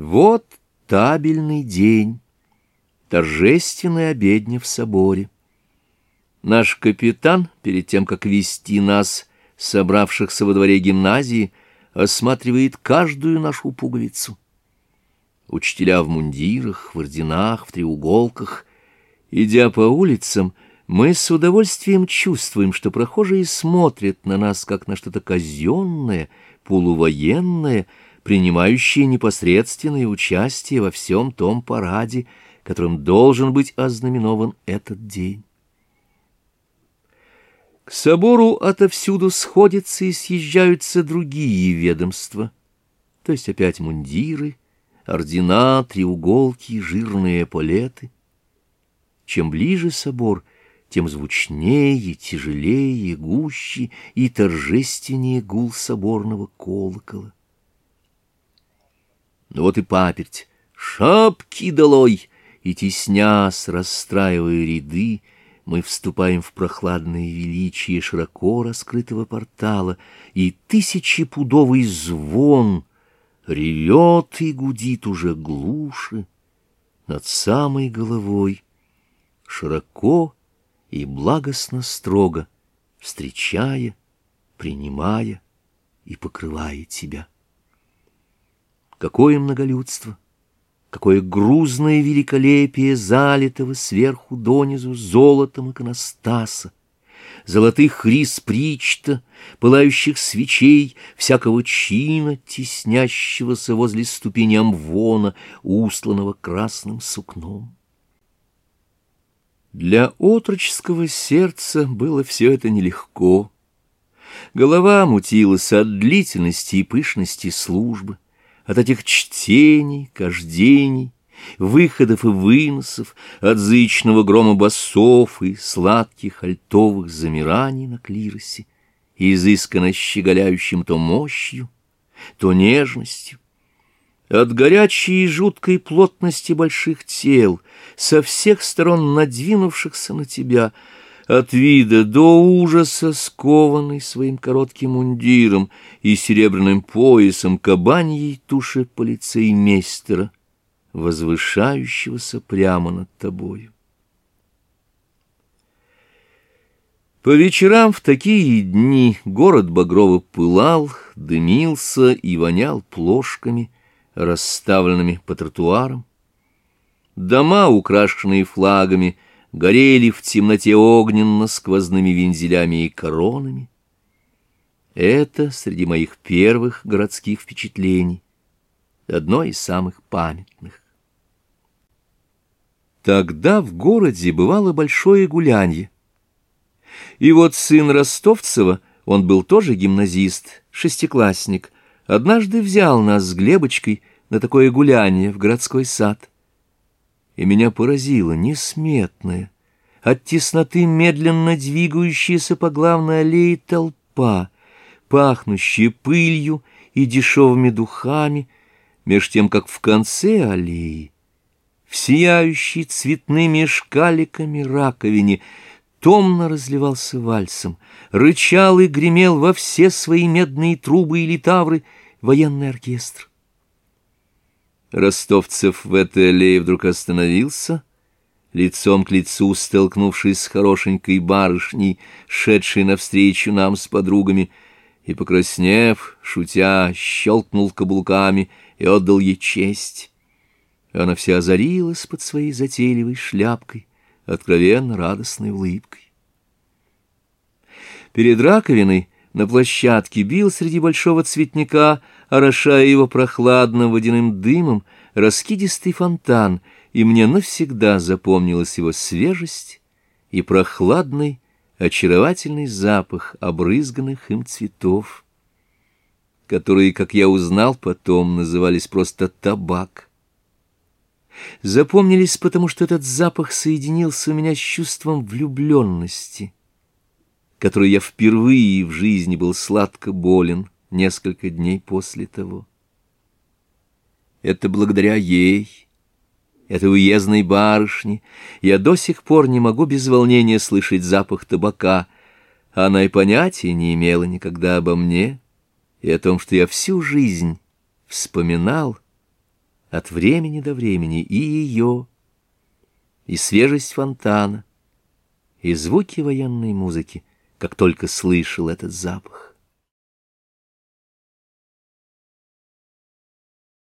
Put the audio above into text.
Вот табельный день, торжественная обедня в соборе. Наш капитан, перед тем, как вести нас, собравшихся во дворе гимназии, осматривает каждую нашу пуговицу. Учителя в мундирах, в орденах, в треуголках. Идя по улицам, мы с удовольствием чувствуем, что прохожие смотрят на нас, как на что-то казенное, полувоенное, принимающие непосредственное участие во всем том параде, которым должен быть ознаменован этот день. К собору отовсюду сходятся и съезжаются другие ведомства, то есть опять мундиры, ордена, треуголки, жирные эполеты. Чем ближе собор, тем звучнее, тяжелее, гуще и торжественнее гул соборного колокола. Ну вот и паперть. Шапки долой! И теснясь, расстраивая ряды, мы вступаем в прохладное величие широко раскрытого портала, и тысячепудовый звон ревет и гудит уже глуши над самой головой. Широко и благостно строго, встречая, принимая и покрывая тебя. Какое многолюдство! Какое грузное великолепие залитого сверху донизу золотом иконостаса! Золотых рис причта, пылающих свечей, всякого чина, теснящегося возле ступени амвона, устланного красным сукном. Для отроческого сердца было все это нелегко. Голова мутилась от длительности и пышности службы от этих чтений, кождений, выходов и выносов, от зычного грома басов и сладких альтовых замираний на клиросе, изысканно щеголяющим то мощью, то нежностью, от горячей и жуткой плотности больших тел, со всех сторон надвинувшихся на тебя — от вида до ужаса скованный своим коротким мундиром и серебряным поясом кабаньей туши полицеймейстера, возвышающегося прямо над тобою. По вечерам в такие дни город багрово пылал, дымился и вонял плошками, расставленными по тротуарам. Дома, украшенные флагами, — горели в темноте огненно-сквозными вензелями и коронами. Это среди моих первых городских впечатлений, одно из самых памятных. Тогда в городе бывало большое гулянье. И вот сын Ростовцева, он был тоже гимназист, шестиклассник, однажды взял нас с Глебочкой на такое гуляние в городской сад и меня поразило несметное, от тесноты медленно двигающаяся по главной аллее толпа, пахнущая пылью и дешевыми духами, меж тем, как в конце аллеи, в сияющей цветными шкаликами раковине, томно разливался вальсом, рычал и гремел во все свои медные трубы и литавры военный оркестр. Ростовцев в этой аллее вдруг остановился, лицом к лицу столкнувшись с хорошенькой барышней, шедшей навстречу нам с подругами, и, покраснев, шутя, щелкнул каблуками и отдал ей честь. Она вся озарилась под своей затейливой шляпкой, откровенно радостной улыбкой. Перед раковиной на площадке бил среди большого цветника, орошая его прохладным водяным дымом, раскидистый фонтан, и мне навсегда запомнилась его свежесть и прохладный, очаровательный запах обрызганных им цветов, которые, как я узнал потом, назывались просто табак. Запомнились, потому что этот запах соединился у меня с чувством влюбленности — которой я впервые в жизни был сладко болен несколько дней после того. Это благодаря ей, этой уездной барышне, я до сих пор не могу без волнения слышать запах табака, она и понятия не имела никогда обо мне и о том, что я всю жизнь вспоминал от времени до времени и ее, и свежесть фонтана, и звуки военной музыки, как только слышал этот запах.